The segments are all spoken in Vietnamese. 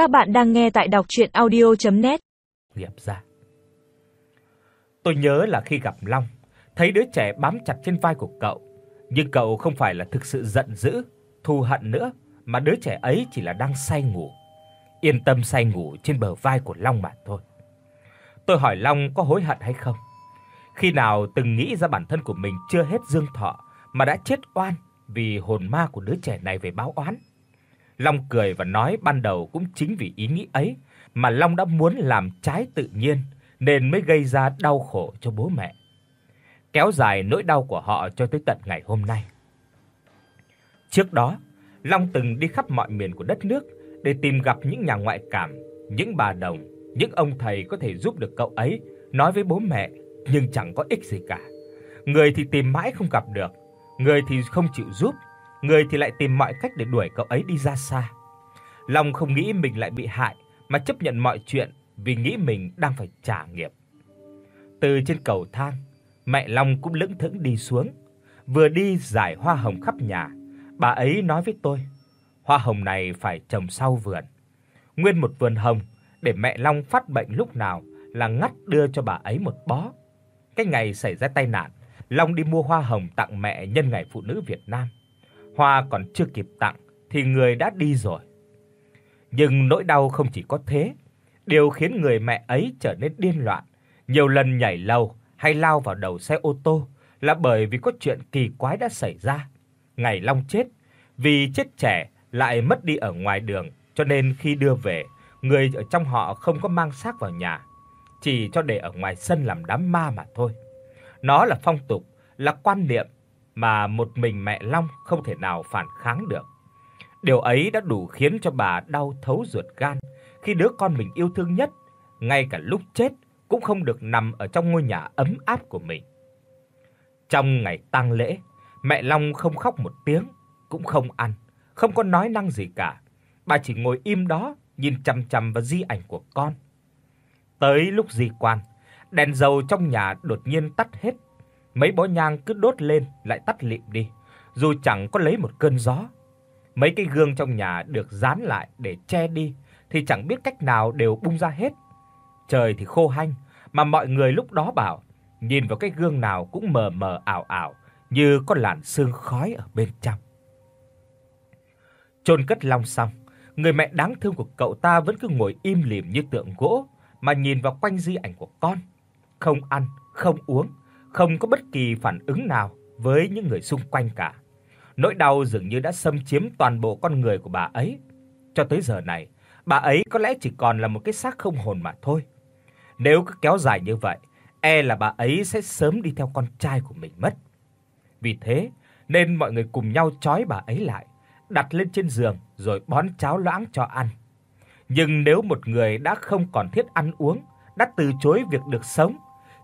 Các bạn đang nghe tại đọc audio net Nghiệp ra. Tôi nhớ là khi gặp Long, thấy đứa trẻ bám chặt trên vai của cậu, nhưng cậu không phải là thực sự giận dữ, thù hận nữa, mà đứa trẻ ấy chỉ là đang say ngủ. Yên tâm say ngủ trên bờ vai của Long mà thôi. Tôi hỏi Long có hối hận hay không? Khi nào từng nghĩ ra bản thân của mình chưa hết dương thọ mà đã chết oan vì hồn ma của đứa trẻ này về báo oán. Long cười và nói ban đầu cũng chính vì ý nghĩ ấy mà Long đã muốn làm trái tự nhiên nên mới gây ra đau khổ cho bố mẹ. Kéo dài nỗi đau của họ cho tới tận ngày hôm nay. Trước đó, Long từng đi khắp mọi miền của đất nước để tìm gặp những nhà ngoại cảm, những bà đồng, những ông thầy có thể giúp được cậu ấy nói với bố mẹ nhưng chẳng có ích gì cả. Người thì tìm mãi không gặp được, người thì không chịu giúp, người thì lại tìm mọi cách để đuổi cậu ấy đi ra xa. Long không nghĩ mình lại bị hại mà chấp nhận mọi chuyện vì nghĩ mình đang phải trả nghiệp. Từ trên cầu thang, mẹ Long cũng lững thững đi xuống, vừa đi giải hoa hồng khắp nhà, bà ấy nói với tôi: "Hoa hồng này phải trồng sau vườn. Nguyên một vườn hồng để mẹ Long phát bệnh lúc nào là ngắt đưa cho bà ấy một bó. Cái ngày xảy ra tai nạn, Long đi mua hoa hồng tặng mẹ nhân ngày phụ nữ Việt Nam. Hoa còn chưa kịp tặng thì người đã đi rồi. Nhưng nỗi đau không chỉ có thế, điều khiến người mẹ ấy trở nên điên loạn, nhiều lần nhảy lầu hay lao vào đầu xe ô tô là bởi vì có chuyện kỳ quái đã xảy ra. Ngày Long chết, vì chết trẻ lại mất đi ở ngoài đường, cho nên khi đưa về, người ở trong họ không có mang xác vào nhà, chỉ cho để ở ngoài sân làm đám ma mà thôi. Nó là phong tục, là quan niệm mà một mình mẹ Long không thể nào phản kháng được. Điều ấy đã đủ khiến cho bà đau thấu ruột gan khi đứa con mình yêu thương nhất, ngay cả lúc chết cũng không được nằm ở trong ngôi nhà ấm áp của mình. Trong ngày tang lễ, mẹ Long không khóc một tiếng, cũng không ăn, không có nói năng gì cả. Bà chỉ ngồi im đó, nhìn chằm chằm vào di ảnh của con. Tới lúc di quan, đèn dầu trong nhà đột nhiên tắt hết. Mấy bó nhang cứ đốt lên lại tắt lịm đi, dù chẳng có lấy một cơn gió. Mấy cái gương trong nhà được dán lại để che đi thì chẳng biết cách nào đều bung ra hết. Trời thì khô hanh, mà mọi người lúc đó bảo nhìn vào cái gương nào cũng mờ mờ ảo ảo như có làn sương khói ở bên trong. Chôn cất Long xong, người mẹ đáng thương của cậu ta vẫn cứ ngồi im lìm như tượng gỗ mà nhìn vào quanh di ảnh của con, không ăn, không uống, không có bất kỳ phản ứng nào với những người xung quanh cả. Nỗi đau dường như đã xâm chiếm toàn bộ con người của bà ấy. Cho tới giờ này, bà ấy có lẽ chỉ còn là một cái xác không hồn mà thôi. Nếu cứ kéo dài như vậy, e là bà ấy sẽ sớm đi theo con trai của mình mất. Vì thế, nên mọi người cùng nhau trói bà ấy lại, đặt lên trên giường rồi bón cháo loãng cho ăn. Nhưng nếu một người đã không còn thiết ăn uống, đã từ chối việc được sống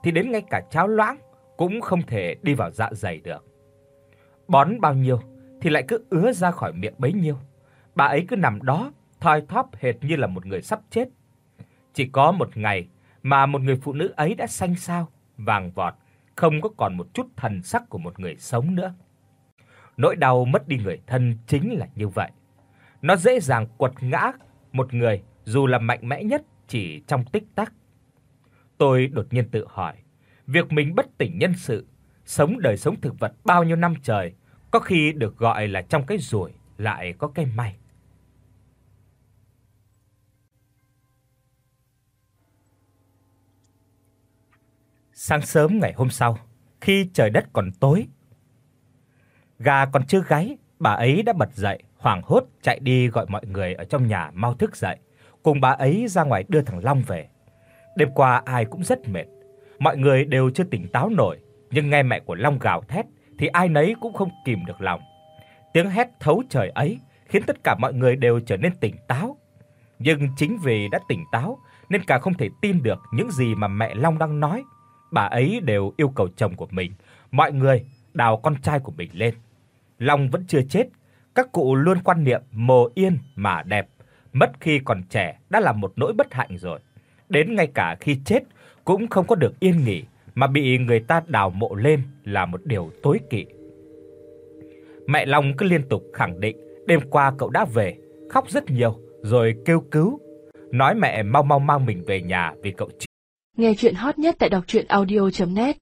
thì đến ngay cả cháo loãng cũng không thể đi vào dạ dày được. Bón bao nhiêu thì lại cứ ứa ra khỏi miệng bấy nhiêu. Bà ấy cứ nằm đó thoi thóp hệt như là một người sắp chết. Chỉ có một ngày mà một người phụ nữ ấy đã xanh xao, vàng vọt, không có còn một chút thần sắc của một người sống nữa. Nỗi đau mất đi người thân chính là như vậy. Nó dễ dàng quật ngã một người dù là mạnh mẽ nhất chỉ trong tích tắc. Tôi đột nhiên tự hỏi, việc mình bất tỉnh nhân sự, sống đời sống thực vật bao nhiêu năm trời, có khi được gọi là trong cái rủi lại có cái may. Sáng sớm ngày hôm sau, khi trời đất còn tối, gà còn chưa gáy, bà ấy đã bật dậy, hoảng hốt chạy đi gọi mọi người ở trong nhà mau thức dậy, cùng bà ấy ra ngoài đưa thằng Long về. Đêm qua ai cũng rất mệt, mọi người đều chưa tỉnh táo nổi, nhưng nghe mẹ của Long gào thét thì ai nấy cũng không kìm được lòng. Tiếng hét thấu trời ấy khiến tất cả mọi người đều trở nên tỉnh táo. Nhưng chính vì đã tỉnh táo nên cả không thể tin được những gì mà mẹ Long đang nói. Bà ấy đều yêu cầu chồng của mình, mọi người đào con trai của mình lên. Long vẫn chưa chết, các cụ luôn quan niệm mồ yên mà đẹp, mất khi còn trẻ đã là một nỗi bất hạnh rồi. Đến ngay cả khi chết cũng không có được yên nghỉ mà bị người ta đào mộ lên là một điều tối kỵ. Mẹ Long cứ liên tục khẳng định đêm qua cậu đã về, khóc rất nhiều rồi kêu cứu nói mẹ mau mau mang mình về nhà vì cậu Nghe truyện hot nhất tại doctruyenaudio.net